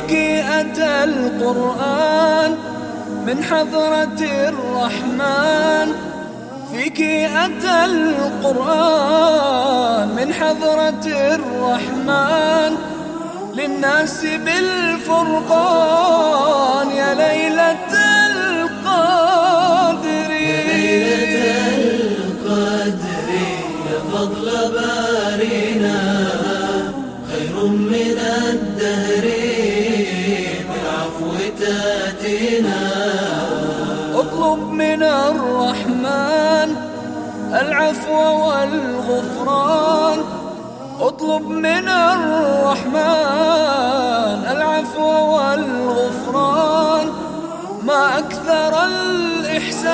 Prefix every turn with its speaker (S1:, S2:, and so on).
S1: فيك أتى القرآن من حضرة الرحمن. فيك أتى القرآن من حضرة الرحمن. للناس بالفرقان يا ليلة القدر.
S2: يا ليلة القدر يا فضل بارنا. خير من الدهر. تاتينا
S1: اطلب من الرحمن العفو والغفران. اطلب من الرحمن العفو والغفران. ما أكثر الإحسان